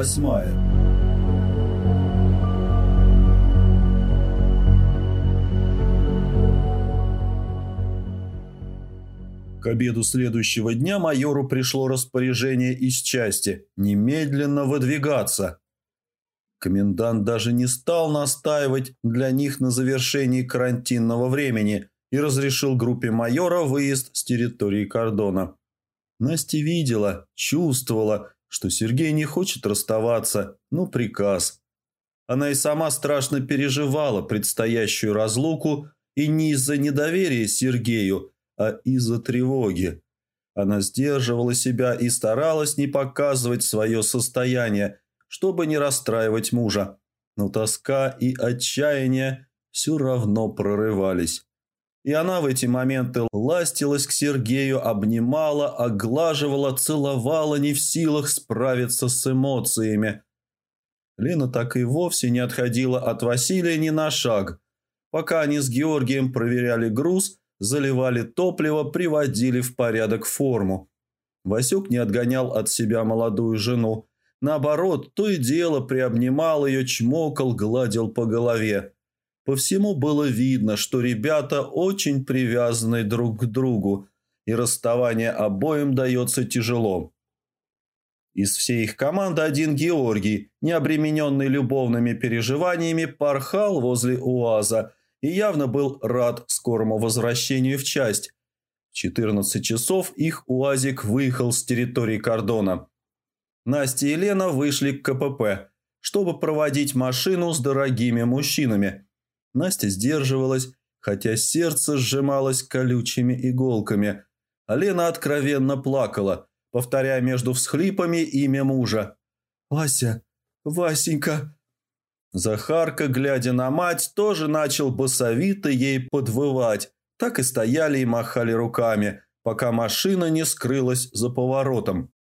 восьмая. К обеду следующего дня майору пришло распоряжение из части немедленно выдвигаться. Комендант даже не стал настаивать для них на завершении карантинного времени и разрешил группе майора выезд с территории кордона. Настя видела, чувствовала, что Сергей не хочет расставаться, ну приказ. Она и сама страшно переживала предстоящую разлуку и не из-за недоверия Сергею, а из-за тревоги. Она сдерживала себя и старалась не показывать свое состояние, чтобы не расстраивать мужа. Но тоска и отчаяние все равно прорывались. И она в эти моменты ластилась к Сергею, обнимала, оглаживала, целовала, не в силах справиться с эмоциями. Лена так и вовсе не отходила от Василия ни на шаг. Пока они с Георгием проверяли груз, заливали топливо, приводили в порядок форму. Васюк не отгонял от себя молодую жену. Наоборот, то и дело приобнимал ее, чмокал, гладил по голове. По всему было видно, что ребята очень привязаны друг к другу, и расставание обоим дается тяжело. Из всей их команды один Георгий, не обремененный любовными переживаниями, порхал возле УАЗа и явно был рад скорому возвращению в часть. В 14 часов их УАЗик выехал с территории кордона. Настя и Лена вышли к КПП, чтобы проводить машину с дорогими мужчинами – Настя сдерживалась, хотя сердце сжималось колючими иголками, а Лена откровенно плакала, повторяя между всхлипами имя мужа. «Вася! Васенька!» Захарка, глядя на мать, тоже начал басовито ей подвывать. Так и стояли и махали руками, пока машина не скрылась за поворотом.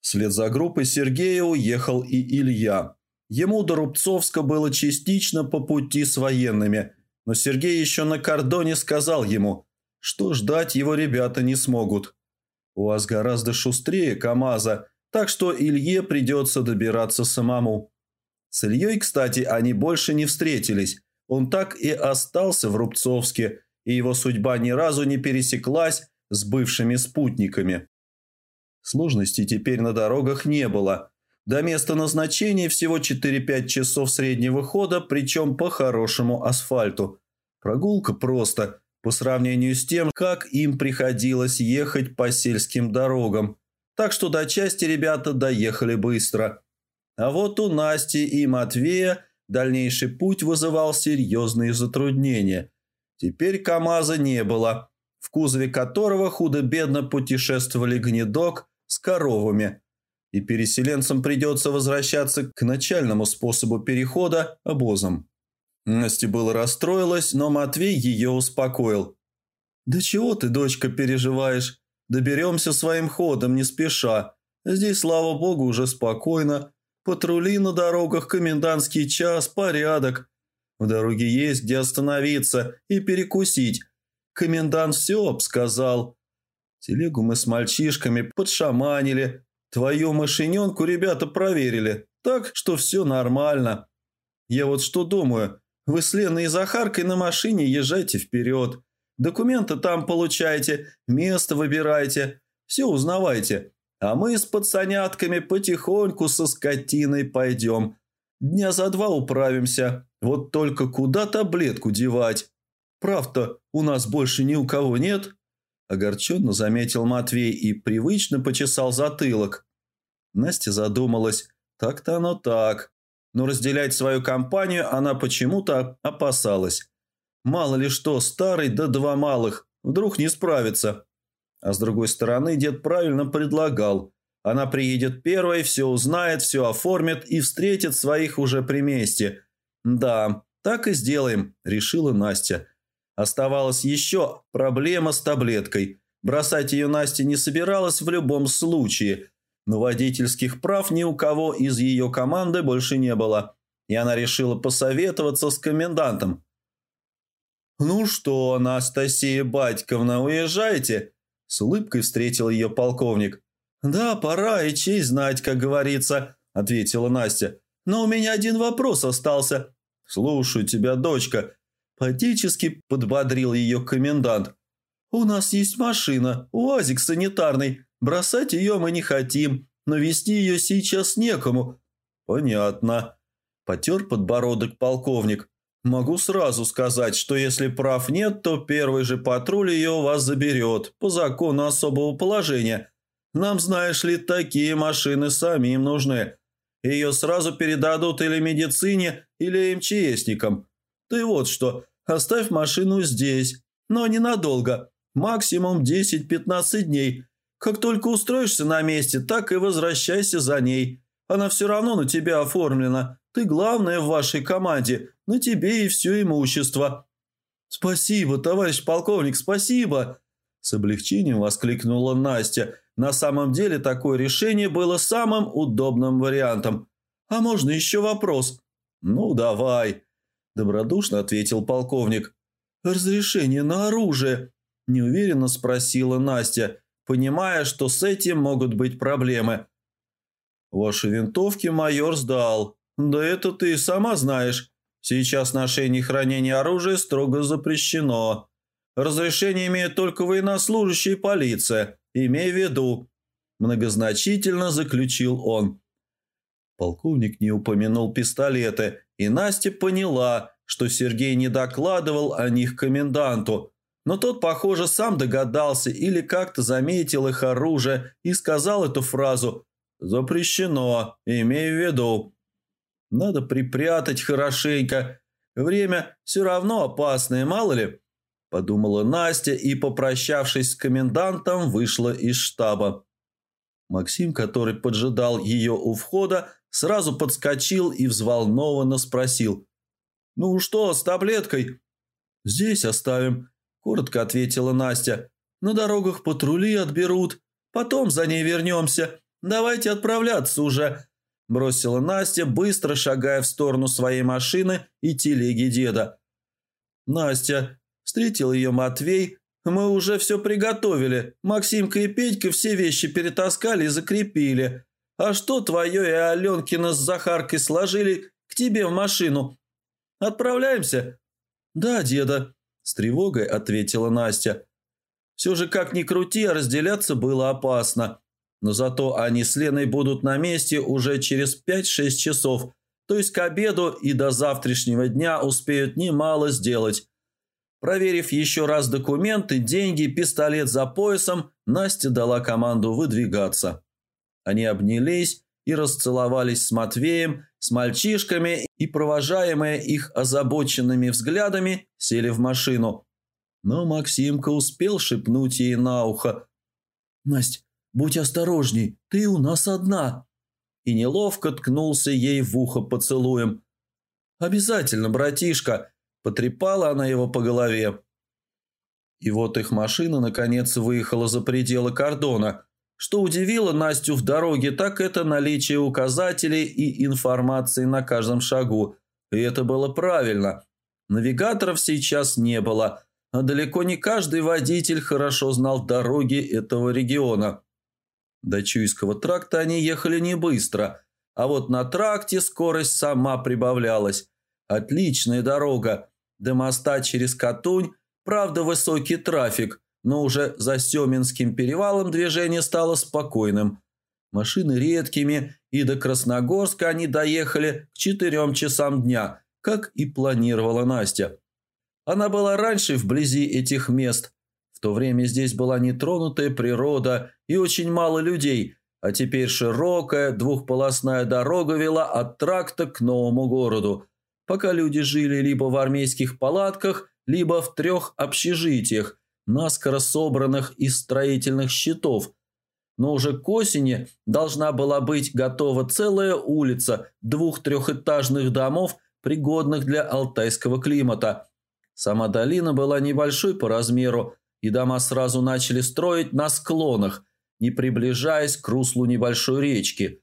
Вслед за группой Сергея уехал и Илья. Ему до Рубцовска было частично по пути с военными, но Сергей еще на кордоне сказал ему, что ждать его ребята не смогут. УАЗ гораздо шустрее КамАЗа, так что Илье придется добираться самому. С Ильей, кстати, они больше не встретились. Он так и остался в Рубцовске, и его судьба ни разу не пересеклась с бывшими спутниками. Сложностей теперь на дорогах не было – до места назначения всего 4-5 часов среднего хода, причем по хорошему асфальту. Прогулка просто, по сравнению с тем, как им приходилось ехать по сельским дорогам. Так что до части ребята доехали быстро. А вот у Насти и Матвея дальнейший путь вызывал серьезные затруднения. Теперь КамАЗа не было, в кузове которого худо-бедно путешествовали гнедок с коровами – и переселенцам придется возвращаться к начальному способу перехода – обозом. Настя было расстроилась, но Матвей ее успокоил. «Да чего ты, дочка, переживаешь? Доберемся своим ходом, не спеша. Здесь, слава богу, уже спокойно. Патрули на дорогах, комендантский час, порядок. В дороге есть где остановиться и перекусить. Комендант все обсказал. Телегу мы с мальчишками подшаманили, Твою машиненку ребята проверили, так что все нормально. Я вот что думаю, вы с Леной и Захаркой на машине езжайте вперед. Документы там получайте, место выбирайте, все узнавайте. А мы с пацанятками потихоньку со скотиной пойдем. Дня за два управимся. Вот только куда таблетку девать? Прав-то у нас больше ни у кого нет?» Огорченно заметил Матвей и привычно почесал затылок. Настя задумалась. Так-то оно так. Но разделять свою компанию она почему-то опасалась. Мало ли что, старый да два малых. Вдруг не справится. А с другой стороны, дед правильно предлагал. Она приедет первой, все узнает, все оформит и встретит своих уже при месте. Да, так и сделаем, решила Настя. Оставалась еще проблема с таблеткой. Бросать ее Настя не собиралась в любом случае – но водительских прав ни у кого из ее команды больше не было, и она решила посоветоваться с комендантом. «Ну что, Анастасия Батьковна, уезжайте?» С улыбкой встретил ее полковник. «Да, пора и честь знать, как говорится», – ответила Настя. «Но у меня один вопрос остался». «Слушаю тебя, дочка», – патически подбодрил ее комендант. «У нас есть машина, УАЗик санитарный. Бросать ее мы не хотим, но вести ее сейчас некому». «Понятно», – потер подбородок полковник. «Могу сразу сказать, что если прав нет, то первый же патруль ее у вас заберет по закону особого положения. Нам, знаешь ли, такие машины самим нужны. Ее сразу передадут или медицине, или МЧСникам. Ты вот что, оставь машину здесь, но ненадолго, максимум 10-15 дней. Как только устроишься на месте, так и возвращайся за ней. Она все равно на тебя оформлена. Ты главная в вашей команде, на тебе и все имущество». «Спасибо, товарищ полковник, спасибо!» С облегчением воскликнула Настя. На самом деле такое решение было самым удобным вариантом. «А можно еще вопрос?» «Ну, давай», – добродушно ответил полковник. «Разрешение на оружие?» – неуверенно спросила Настя, понимая, что с этим могут быть проблемы. «Ваши винтовки майор сдал. Да это ты сама знаешь. Сейчас ношение и хранение оружия строго запрещено. Разрешение имеют только военнослужащие и полиция. Имей в виду». Многозначительно заключил он. Полковник не упомянул пистолеты, и Настя поняла, что Сергей не докладывал о них коменданту. Но тот, похоже, сам догадался или как-то заметил их оружие и сказал эту фразу «Запрещено, имей в виду». Надо припрятать хорошенько. Время все равно опасное, мало ли. Подумала Настя и, попрощавшись с комендантом, вышла из штаба. Максим, который поджидал ее у входа, сразу подскочил и взволнованно спросил. «Ну что с таблеткой?» «Здесь оставим», – коротко ответила Настя. «На дорогах патрули отберут. Потом за ней вернемся. Давайте отправляться уже», – бросила Настя, быстро шагая в сторону своей машины и телеги деда. «Настя», – встретил ее Матвей, – «мы уже все приготовили. Максимка и Петька все вещи перетаскали и закрепили. А что твое и Аленкина с Захаркой сложили к тебе в машину? Отправляемся?» «Да, деда», – с тревогой ответила Настя. Все же, как ни крути, разделяться было опасно. Но зато они с Леной будут на месте уже через 5-6 часов, то есть к обеду и до завтрашнего дня успеют немало сделать. Проверив еще раз документы, деньги, пистолет за поясом, Настя дала команду выдвигаться. Они обнялись и расцеловались с Матвеем, с мальчишками и, провожаемые их озабоченными взглядами, сели в машину. Но Максимка успел шепнуть ей на ухо. «Насть, будь осторожней, ты у нас одна!» И неловко ткнулся ей в ухо поцелуем. «Обязательно, братишка!» – потрепала она его по голове. И вот их машина наконец выехала за пределы кордона – что удивило Настю в дороге, так это наличие указателей и информации на каждом шагу. И это было правильно. Навигаторов сейчас не было, а далеко не каждый водитель хорошо знал дороги этого региона. До Чуйского тракта они ехали не быстро, а вот на тракте скорость сама прибавлялась. Отличная дорога. До моста через Катунь, правда, высокий трафик – но уже за Семинским перевалом движение стало спокойным. Машины редкими, и до Красногорска они доехали к четырем часам дня, как и планировала Настя. Она была раньше вблизи этих мест. В то время здесь была нетронутая природа и очень мало людей, а теперь широкая двухполосная дорога вела от тракта к новому городу, пока люди жили либо в армейских палатках, либо в трех общежитиях – наскоро собранных из строительных щитов. Но уже к осени должна была быть готова целая улица двух-трехэтажных домов, пригодных для алтайского климата. Сама долина была небольшой по размеру, и дома сразу начали строить на склонах, не приближаясь к руслу небольшой речки.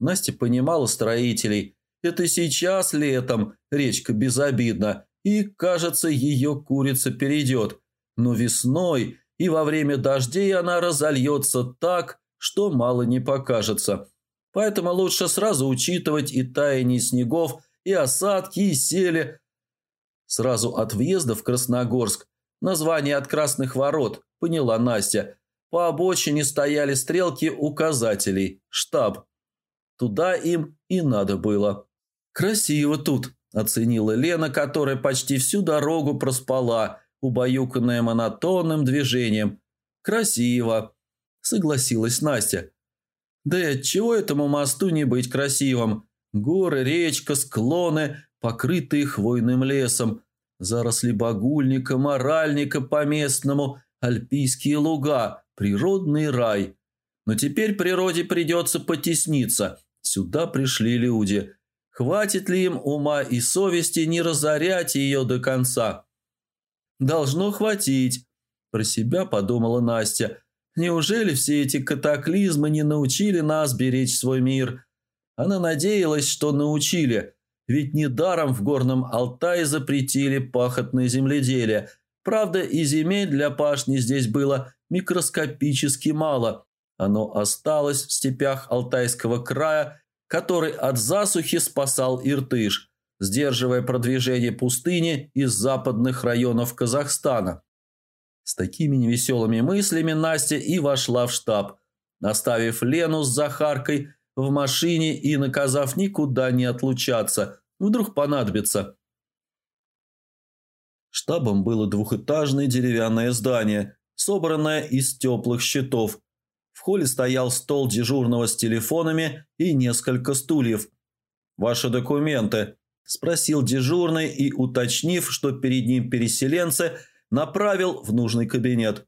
Настя понимала строителей. Это сейчас летом речка безобидна, и, кажется, ее курица перейдет – но весной и во время дождей она разольется так, что мало не покажется. Поэтому лучше сразу учитывать и таяние снегов, и осадки, и сели. Сразу от въезда в Красногорск название от Красных Ворот, поняла Настя. По обочине стояли стрелки указателей, штаб. Туда им и надо было. «Красиво тут», – оценила Лена, которая почти всю дорогу проспала, убаюканная монотонным движением. «Красиво», – согласилась Настя. «Да и отчего этому мосту не быть красивым? Горы, речка, склоны, покрытые хвойным лесом, заросли багульника, моральника по-местному, альпийские луга, природный рай. Но теперь природе придется потесниться. Сюда пришли люди. Хватит ли им ума и совести не разорять ее до конца? «Должно хватить», – про себя подумала Настя. «Неужели все эти катаклизмы не научили нас беречь свой мир?» Она надеялась, что научили, ведь недаром в Горном Алтае запретили пахотное земледелие. Правда, и земель для пашни здесь было микроскопически мало. Оно осталось в степях Алтайского края который от засухи спасал Иртыш, сдерживая продвижение пустыни из западных районов Казахстана. С такими невеселыми мыслями Настя и вошла в штаб, оставив Лену с Захаркой в машине и наказав никуда не отлучаться, вдруг понадобится. Штабом было двухэтажное деревянное здание, собранное из теплых щитов, в холле стоял стол дежурного с телефонами и несколько стульев. «Ваши документы?» – спросил дежурный и, уточнив, что перед ним переселенцы, направил в нужный кабинет.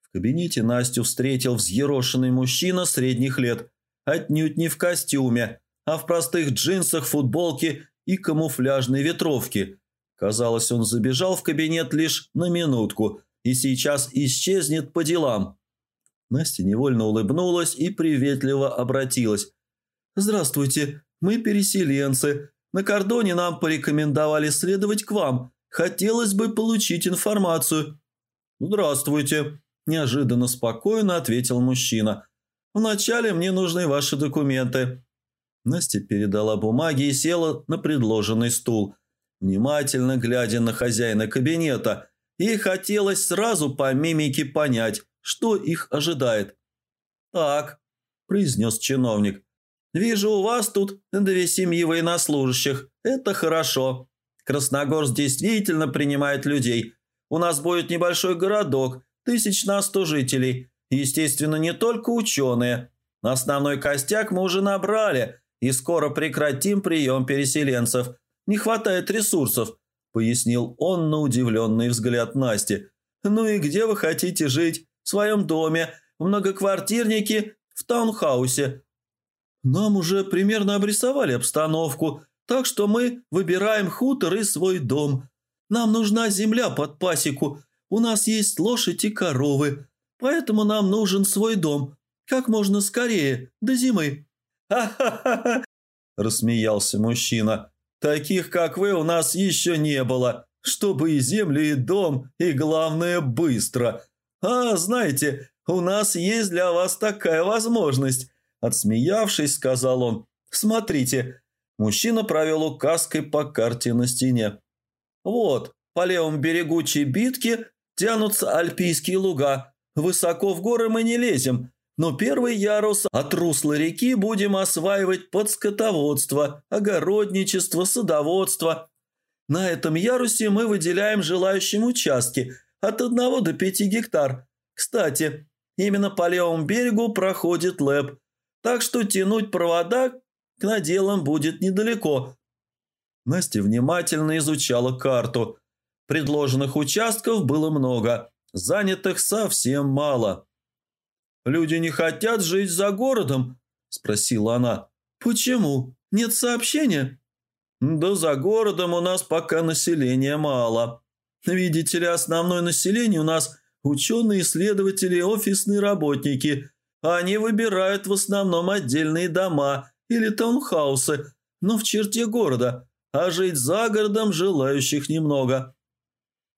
В кабинете Настю встретил взъерошенный мужчина средних лет, отнюдь не в костюме, а в простых джинсах, футболке и камуфляжной ветровке. Казалось, он забежал в кабинет лишь на минутку и сейчас исчезнет по делам. Настя невольно улыбнулась и приветливо обратилась. «Здравствуйте, мы переселенцы. На кордоне нам порекомендовали следовать к вам. Хотелось бы получить информацию». «Здравствуйте», – неожиданно спокойно ответил мужчина. «Вначале мне нужны ваши документы». Настя передала бумаги и села на предложенный стул, внимательно глядя на хозяина кабинета. Ей хотелось сразу по мимике понять, что их ожидает. «Так», – произнес чиновник, – «вижу, у вас тут две семьи военнослужащих. Это хорошо. Красногорск действительно принимает людей. У нас будет небольшой городок, тысяч на сто жителей. Естественно, не только ученые. Основной костяк мы уже набрали, и скоро прекратим прием переселенцев. Не хватает ресурсов», – пояснил он на удивленный взгляд Насти. «Ну и где вы хотите жить? в своем доме, в многоквартирнике, в таунхаусе. Нам уже примерно обрисовали обстановку, так что мы выбираем хутор и свой дом. Нам нужна земля под пасеку, у нас есть лошадь и коровы, поэтому нам нужен свой дом, как можно скорее, до зимы». «Ха-ха-ха!» – рассмеялся мужчина. «Таких, как вы, у нас еще не было, чтобы и землю, и дом, и, главное, быстро. «А, знаете, у нас есть для вас такая возможность», – отсмеявшись, сказал он. «Смотрите». Мужчина провел указкой по карте на стене. «Вот, по левому берегу Чебитки тянутся альпийские луга. Высоко в горы мы не лезем, но первый ярус от русла реки будем осваивать под скотоводство, огородничество, садоводство. На этом ярусе мы выделяем желающим участки – от одного до пяти гектар. Кстати, именно по левому берегу проходит ЛЭП, так что тянуть провода к наделам будет недалеко. Настя внимательно изучала карту. Предложенных участков было много, занятых совсем мало. «Люди не хотят жить за городом?» – спросила она. «Почему? Нет сообщения?» «Да за городом у нас пока населения мало», Видите ли, основное население у нас ученые, исследователи, офисные работники. Они выбирают в основном отдельные дома или таунхаусы, но в черте города, а жить за городом желающих немного.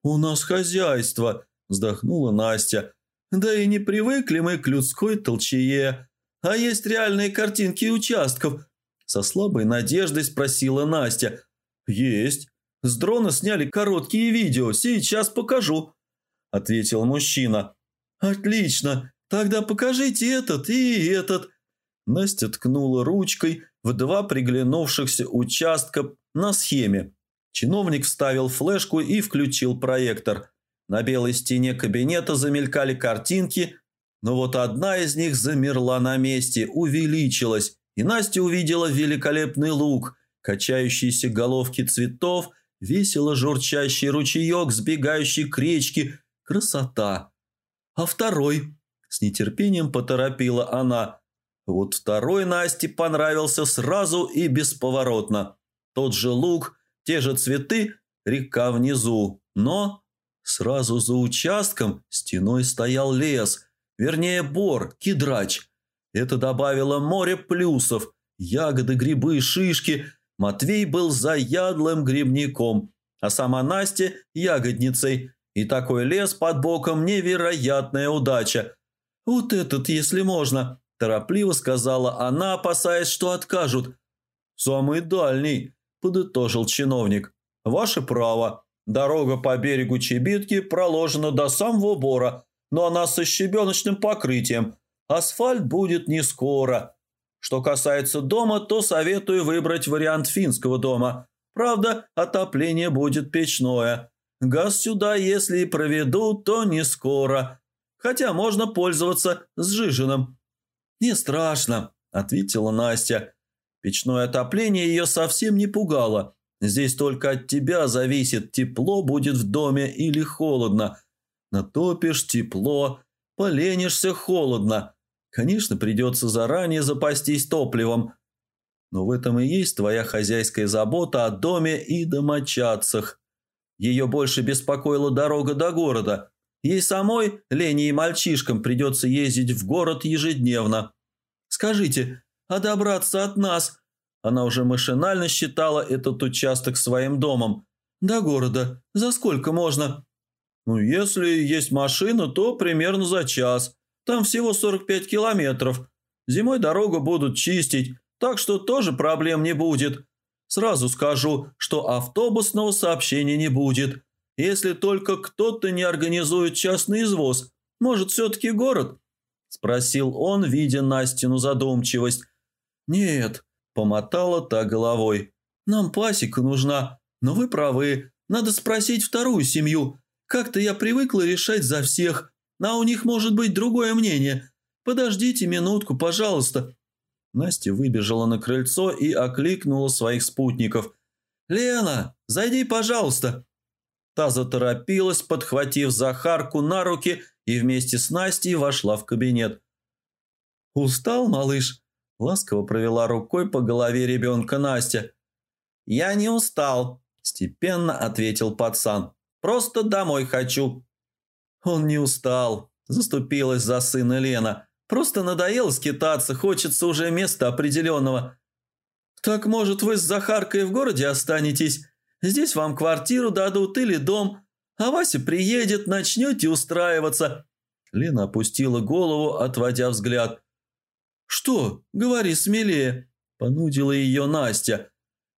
«У нас хозяйство», – вздохнула Настя. Да и не привыкли мы к людской толчее. А есть реальные картинки участков?» Со слабой надеждой спросила Настя. «Есть. С дрона сняли короткие видео. Сейчас покажу», – ответил мужчина. «Отлично. Тогда покажите этот и этот». Настя ткнула ручкой в два приглянувшихся участка на схеме. Чиновник вставил флешку и включил проектор. На белой стене кабинета замелькали картинки, но вот одна из них замерла на месте, увеличилась, и Настя увидела великолепный луг, качающиеся головки цветов, весело журчащий ручеек, сбегающий к речке. Красота! А второй? С нетерпением поторопила она. Вот второй Насте понравился сразу и бесповоротно. Тот же луг, те же цветы, река внизу. Но сразу за участком стеной стоял лес, вернее бор, кедрач. Это добавило море плюсов. Ягоды, грибы, шишки. Матвей был заядлым грибником, а сама Настя – ягодницей. И такой лес под боком – невероятная удача. «Вот этот, если можно», – торопливо сказала она, опасаясь, что откажут. «Самый дальний», – подытожил чиновник. «Ваше право. Дорога по берегу Чебитки проложена до самого бора, но она со щебеночным покрытием. Асфальт будет не скоро. Что касается дома, то советую выбрать вариант финского дома. Правда, отопление будет печное. Газ сюда, если и проведут, то не скоро. Хотя можно пользоваться сжиженным». «Не страшно», – ответила Настя. Печное отопление ее совсем не пугало. Здесь только от тебя зависит, тепло будет в доме или холодно. Натопишь – тепло, поленишься – холодно. Конечно, придется заранее запастись топливом. Но в этом и есть твоя хозяйская забота о доме и домочадцах. Ее больше беспокоила дорога до города. Ей самой, Лене и мальчишкам, придется ездить в город ежедневно. Скажите, а добраться от нас она уже машинально считала этот участок своим домом. «До города. За сколько можно?» «Ну, если есть машина, то примерно за час. Там всего 45 километров. Зимой дорогу будут чистить, так что тоже проблем не будет. Сразу скажу, что автобусного сообщения не будет. Если только кто-то не организует частный извоз. Может, все-таки город?» Спросил он, видя Настину задумчивость. «Нет, Помотала та головой. «Нам пасека нужна, но вы правы. Надо спросить вторую семью. Как-то я привыкла решать за всех, а у них может быть другое мнение. Подождите минутку, пожалуйста». Настя выбежала на крыльцо и окликнула своих спутников. «Лена, зайди, пожалуйста». Та заторопилась, подхватив Захарку на руки и вместе с Настей вошла в кабинет. «Устал, малыш?» Ласково провела рукой по голове ребенка Настя. «Я не устал», – степенно ответил пацан. «Просто домой хочу». «Он не устал», – заступилась за сына Лена. «Просто надоело скитаться, хочется уже места определенного». «Так, может, вы с Захаркой в городе останетесь? Здесь вам квартиру дадут или дом, а Вася приедет, начнете устраиваться». Лена опустила голову, отводя взгляд. «Что? Говори смелее!» – понудила ее Настя.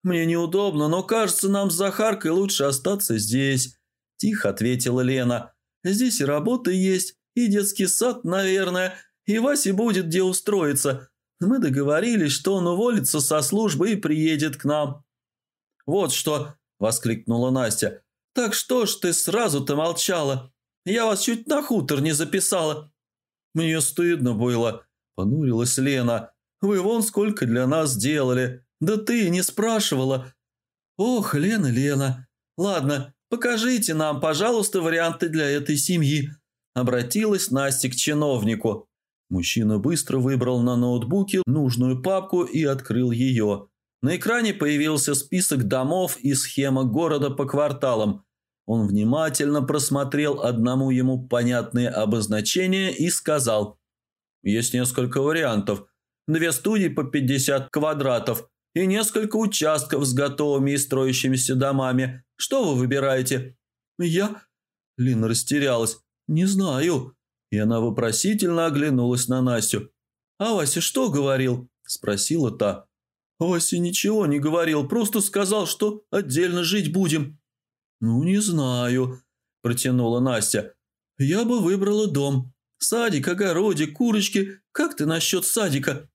«Мне неудобно, но кажется, нам с Захаркой лучше остаться здесь», – тихо ответила Лена. «Здесь и работа есть, и детский сад, наверное, и Васе будет где устроиться. Мы договорились, что он уволится со службы и приедет к нам». «Вот что!» – воскликнула Настя. «Так что ж ты сразу-то молчала? Я вас чуть на хутор не записала». «Мне стыдно было», Понурилась Лена. «Вы вон сколько для нас сделали. Да ты не спрашивала». «Ох, Лена, Лена. Ладно, покажите нам, пожалуйста, варианты для этой семьи». Обратилась Настя к чиновнику. Мужчина быстро выбрал на ноутбуке нужную папку и открыл ее. На экране появился список домов и схема города по кварталам. Он внимательно просмотрел одному ему понятные обозначения и сказал – есть несколько вариантов. Две студии по 50 квадратов и несколько участков с готовыми и строящимися домами. Что вы выбираете?» «Я...» Лина растерялась. «Не знаю. И она вопросительно оглянулась на Настю. «А Вася что говорил?» – спросила та. «Вася ничего не говорил, просто сказал, что отдельно жить будем». «Ну, не знаю», – протянула Настя. «Я бы выбрала дом. Садик, огородик, курочки. Как ты насчет садика?»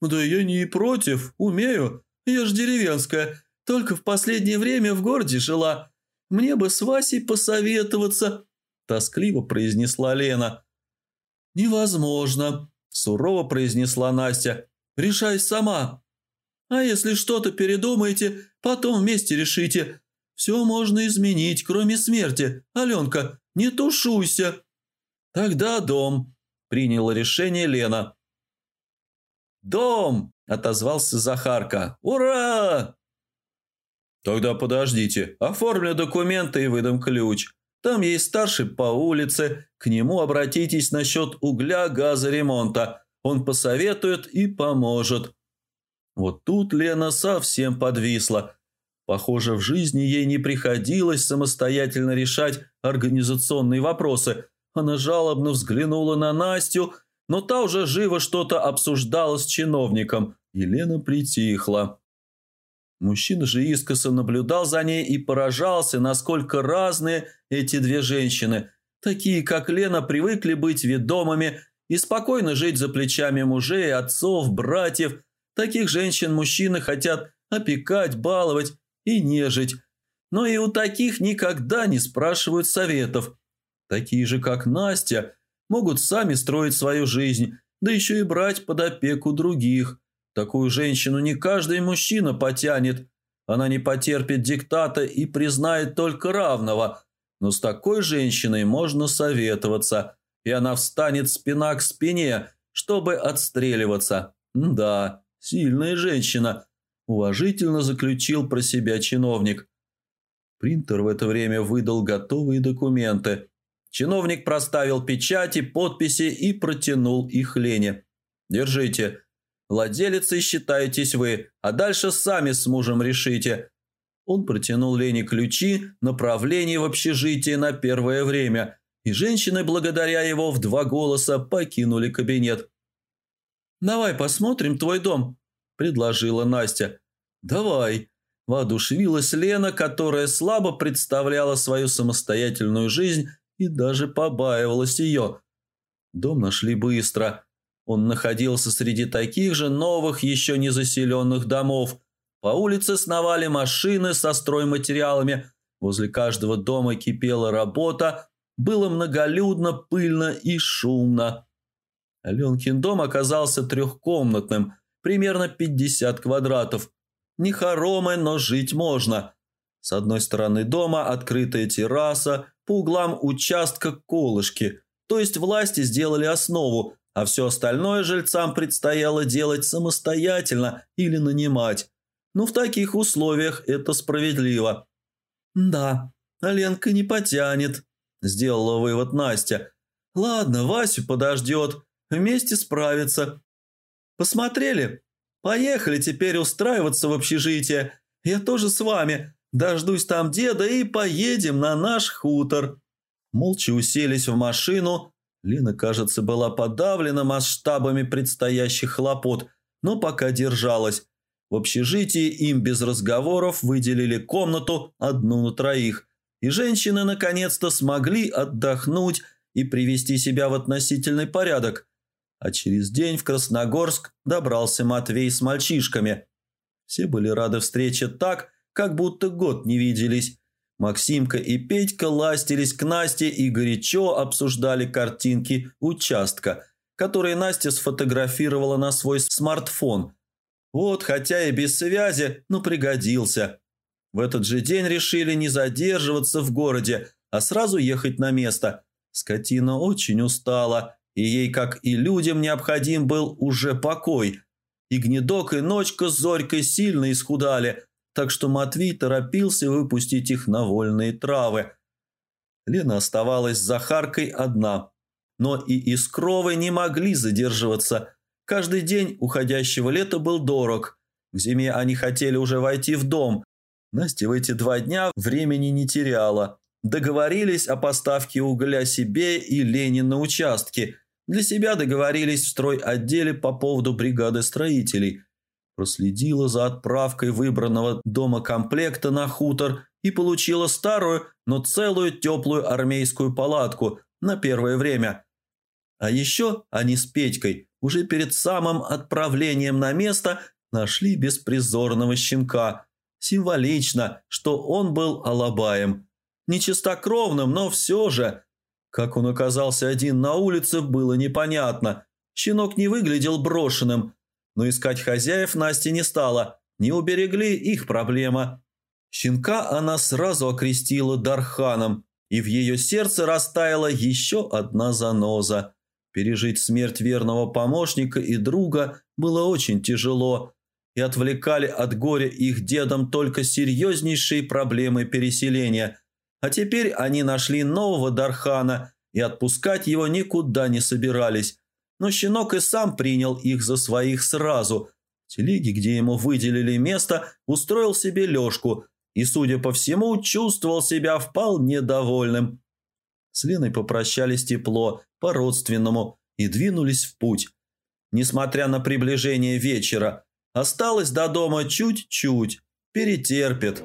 «Да я не против, умею. Я ж деревенская, только в последнее время в городе жила. Мне бы с Васей посоветоваться», – тоскливо произнесла Лена. «Невозможно», – сурово произнесла Настя. «Решай сама. А если что-то передумаете, потом вместе решите. Все можно изменить, кроме смерти. Аленка, не тушуйся». «Тогда дом», – приняла решение Лена. «Дом!» – отозвался Захарка. «Ура!» «Тогда подождите, оформлю документы и выдам ключ. Там есть старший по улице, к нему обратитесь насчет угля, газа, ремонта. Он посоветует и поможет». Вот тут Лена совсем подвисла. Похоже, в жизни ей не приходилось самостоятельно решать организационные вопросы. Она жалобно взглянула на Настю, но та уже живо что-то обсуждала с чиновником, и Лена притихла. Мужчина же искоса наблюдал за ней и поражался, насколько разные эти две женщины. Такие, как Лена, привыкли быть ведомыми и спокойно жить за плечами мужей, отцов, братьев. Таких женщин мужчины хотят опекать, баловать и нежить. Но и у таких никогда не спрашивают советов. Такие же, как Настя, могут сами строить свою жизнь, да еще и брать под опеку других – Такую женщину не каждый мужчина потянет. Она не потерпит диктата и признает только равного. Но с такой женщиной можно советоваться, и она встанет спина к спине, чтобы отстреливаться. Да, сильная женщина, уважительно заключил про себя чиновник. Принтер в это время выдал готовые документы. Чиновник проставил печати, подписи и протянул их Лене. «Держите». Владелицей считаетесь вы, а дальше сами с мужем решите». Он протянул Лене ключи, направление в общежитие на первое время, и женщины, благодаря его в два голоса, покинули кабинет. «Давай посмотрим твой дом», – предложила Настя. «Давай», – воодушевилась Лена, которая слабо представляла свою самостоятельную жизнь и даже побаивалась ее. Дом нашли быстро – он находился среди таких же новых, еще не заселенных домов. По улице сновали машины со стройматериалами. Возле каждого дома кипела работа. Было многолюдно, пыльно и шумно. Аленкин дом оказался трехкомнатным, примерно 50 квадратов. Не хоромы, но жить можно. С одной стороны дома открытая терраса, по углам участка колышки. То есть власти сделали основу, а все остальное жильцам предстояло делать самостоятельно или нанимать. Но в таких условиях это справедливо. «Да, Ленка не потянет», – сделала вывод Настя. «Ладно, Васю подождет, вместе справится. Посмотрели? Поехали теперь устраиваться в общежитие. Я тоже с вами. Дождусь там деда и поедем на наш хутор». Молча уселись в машину, Лина, кажется, была подавлена масштабами предстоящих хлопот, но пока держалась. В общежитии им без разговоров выделили комнату одну на троих, и женщины наконец-то смогли отдохнуть и привести себя в относительный порядок. А через день в Красногорск добрался Матвей с мальчишками. Все были рады встрече так, как будто год не виделись, Максимка и Петька ластились к Насте и горячо обсуждали картинки участка, которые Настя сфотографировала на свой смартфон. Вот, хотя и без связи, но пригодился. В этот же день решили не задерживаться в городе, а сразу ехать на место. Скотина очень устала, и ей, как и людям, необходим был уже покой. И Гнедок, и Ночка с Зорькой сильно исхудали – так что Матвей торопился выпустить их на вольные травы. Лена оставалась с Захаркой одна, но и Искровы не могли задерживаться. Каждый день уходящего лета был дорог. К зиме они хотели уже войти в дом. Настя в эти два дня времени не теряла. договорились о поставке угля себе и Лене на участке. Для себя договорились в стройотделе по поводу бригады строителей. Проследила за отправкой выбранного дома комплекта на хутор и получила старую, но целую теплую армейскую палатку на первое время. А еще они с Петькой уже перед самым отправлением на место нашли беспризорного щенка. Символично, что он был алабаем. Нечистокровным, но все же. Как он оказался один на улице, было непонятно. Щенок не выглядел брошенным, но искать хозяев Насти не стала. Не уберегли их проблема. Щенка она сразу окрестила Дарханом, и в ее сердце растаяла еще одна заноза. Пережить смерть верного помощника и друга было очень тяжело, и отвлекали от горя их дедом только серьезнейшие проблемы переселения. А теперь они нашли нового Дархана и отпускать его никуда не собирались. Но щенок и сам принял их за своих сразу. В телеге, где ему выделили место, устроил себе лёжку – и, судя по всему, чувствовал себя вполне довольным. С Леной попрощались тепло, по-родственному, и двинулись в путь. Несмотря на приближение вечера, осталось до дома чуть-чуть, перетерпит.